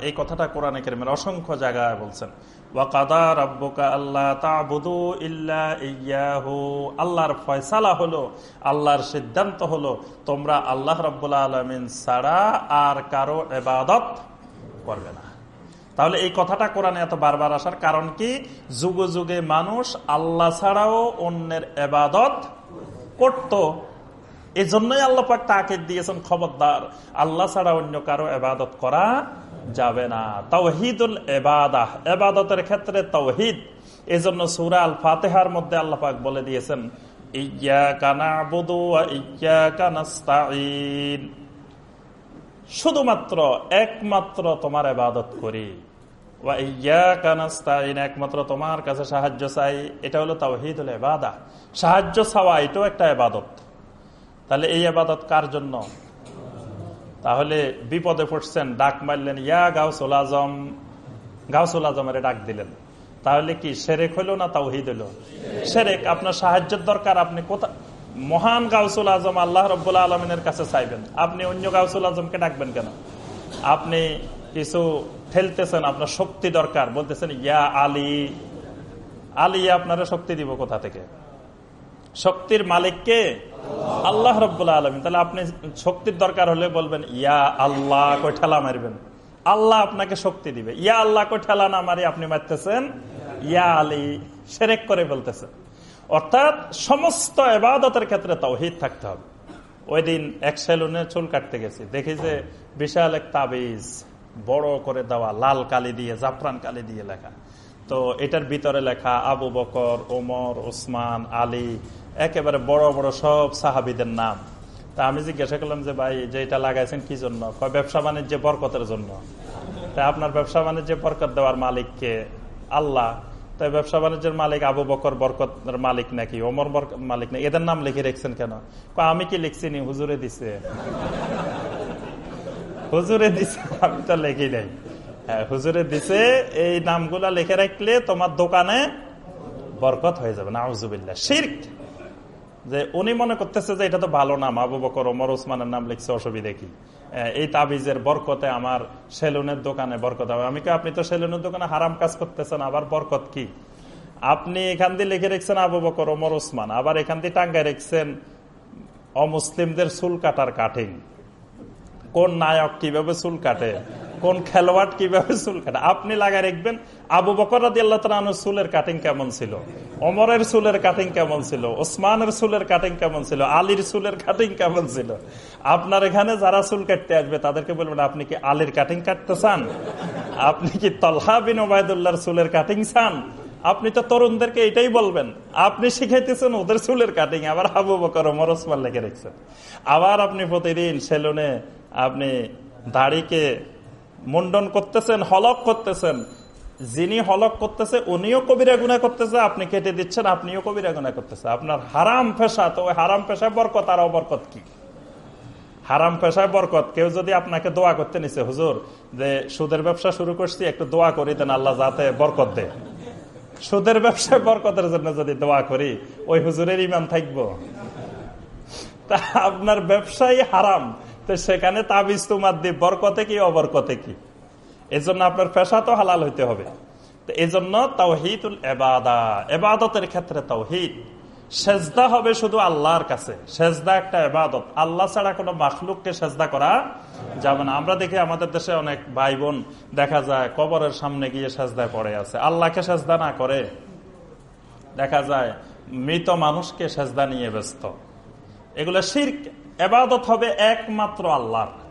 এই কথাটা কোরআনে অসংখ্য জায়গায় বলছেন আল্লাহর ফয়সালা হলো, আল্লাহর সিদ্ধান্ত হলো, তোমরা আল্লাহ রাব্বুল আলামিন ছাড়া আর কারও ইবাদত করবে না। তাহলে এই কথাটা কোরআনে এত বারবার আসার কারণ কি? যুগে যুগে মানুষ আল্লাহ ছাড়াও অন্যের এবাদত করত এই জন্যই আল্লাহ পাক তাকে দিয়েছেন খবরদার। আল্লাহ ছাড়া অন্য কারও এবাদত করা যাবে না। তাওহিদুল এবাদাহ এবাদতের ক্ষেত্রে তাওহিদ। এই জন্য সুরা আল ফাতেহার মধ্যে আল্লাহ পাক বলে দিয়েছেন শুধুমাত্র একমাত্র তোমার এবাদত করি। একমাত্র তোমার কাছে সাহায্য চাই, এটা হলো তাওহিদ এবাদা সাহায্য চাওয়া, এটাও একটা এবাদত তাহলে এই আবাদত কার জন্য? তাহলে বিপদে পড়ছেন, ডাক মারলেন, ইয়া গাউসুল আজম। গাউসুল আজমের ডাক দিলেন। তাহলে কি, সেরেক হইল না তাও তাওহিদ হইল সেরেক, আপনার সাহায্যের দরকার, আপনি কোথা মহান গাউসুল আজম আল্লাহ রব্বুল্লা আলমিনের কাছে চাইবেন। আপনি অন্য গাউসুল আজমকে ডাকবেন কেন? আপনি কিছু ঠেলতেছেন, আপনার শক্তি দরকার। বলতেছেন, ইয়া আলী। আলী আপনারা শক্তি দিব কোথা থেকে? শক্তির মালিককে আল্লাহ রব্বুল্লা আলমিন। তাহলে আপনি শক্তির দরকার হলে বলবেন, ইয়া আল্লাহ, কই ঠেলা মারবেন। আল্লাহ আপনাকে শক্তি দিবে। ইয়া আল্লাহ, কই ঠেলা না মারি আপনি মারতেছেন, ইয়া আলী, সেরেক করে বলতেছেন অর্থাৎ সমস্ত এবাদতের ক্ষেত্রে তৌহিদ থাকতে হবে। ওই দিন এক সেলুনে চুল কাটতে গেছি। দেখি যে বিশাল এক তাবিজ। বড় করে দেওয়া, লাল কালি দিয়ে, জাফরান কালি দিয়ে লেখা। তো এটার ভিতরে লেখা, আবু বকর, ওমর, ওসমান, আলী, একেবারে বড় বড় সব সাহাবিদের নাম। তা আমি জিজ্ঞাসা করলাম যে, ভাই, যে এটা লাগাইছেন কি জন্য? ব্যবসা বাণিজ্য বরকতের জন্য। তা আপনার ব্যবসা বাণিজ্য বরকত দেওয়ার মালিককে আল্লাহ। তাই ব্যবসা বাণিজ্যের মালিক আবু বকর বরকতের মালিক নাকি, ওমর মালিক নাকি? এদের নাম লিখে রেখছেন কেন? আমি কি লিখছি নি? হুজুরে দিছে। হুজুরে দিছে, আমি তো লেখি নাই। হ্যাঁ হুজুরে দিছে, এই নামগুলা লিখে রাখলে তোমার দোকানে বরকত হয়ে যাবে। না আউজুবিল্লা শির্ক। যে উনি মনে করতেছে যে এটা তো ভালো নাম, আবু বকর, ওমর ওসমানের নাম লিখছে, অসুবিধা কি? এই তাবিজের বরকতে আমার সেলুনের দোকানে বরকত হবে। আমি কি আপনি তো সেলুনের দোকানে হারাম কাজ করতেছেন, আবার বরকত কি? আপনি এখান দিয়ে লিখে রেখছেন আবু বকর, ওমর ওসমান আবার এখান দিয়ে টাঙ্গায় রেখছেন অমুসলিমদের চুল কাটার কাটিং কোন নায়ক কীভাবে চুল কাটে, কোন খেলোয়াড় কীভাবে চুল কাটে, আপনি লাগা রাখবেন, আবু বকর আল্লাহ চুলের কাটিং কেমন ছিল অমরের চুলের কাটিং কেমন ছিল, ওসমানের চুলের কাটিং কেমন ছিল, আলীর চুলের কাটিং কেমন ছিল? আপনার এখানে যারা চুল কাটতে আসবে, তাদেরকে বলবেন, আপনি কি আলীর কাটিং কাটতে চান? আপনি কি তলহা বিন ওবায়দুল্লাহর চুলের কাটিং চান? আপনি তো তরুণদেরকে এটাই বলবেন, আপনি শিখাইতেছেন ওদের চুলের কাটিং আবার আবু বকর, ওমর, ওসমান লেগে রেখেছেন। আবার আপনি প্রতিদিন সেলুনে আপনি দাড়িকে মুন্ডন করতেছেন, হলক করতেছেন। যিনি হলক করতেছে, উনিও কবিরা গুণা করতেছে, আপনি কেটে দিচ্ছেন, আপনিও কবিরা গুণা করতেছে। আপনার হারাম পেশা, তো ওই হারাম পেশায় বরকত, আর অবরকত কি? হারাম পেশায় বরকত, কেউ যদি আপনাকে দোয়া করতে নিছে, হুজুর, যে সুদের ব্যবসা শুরু করছি, একটু দোয়া করি দেন আল্লাহ যাতে বরকত দে সুদের ব্যবসায় বরকতের জন্য যদি দোয়া করি, ওই হুজুরের ইমান থাকব। তা আপনার ব্যবসায়ী হারাম। তো সেখানে তাবিজ তোমার দিয়ে বরকতে কি, অবরকতে কি? এজন্য আপনার পেশা তো হালাল হইতে হবে। তো এই জন্য তাওহিদুল এবাদা, এবাদতের ক্ষেত্রে তাওহিদ। সেজদা হবে শুধু আল্লাহর কাছে। সেজদা একটা এবাদত। আল্লাহ ছাড়া কোনো মাখলুককে সেজদা করা যাবে না। আমরা দেখি আমাদের দেশে অনেক ভাই বোন দেখা যায় কবরের সামনে গিয়ে সেজদায় পড়ে আছে। আল্লাহকে সেজদা না করে, দেখা যায় মৃত মানুষকে সেজদা নিয়ে ব্যস্ত। এগুলো শির্ক। এবাদত হবে একমাত্র আল্লাহর।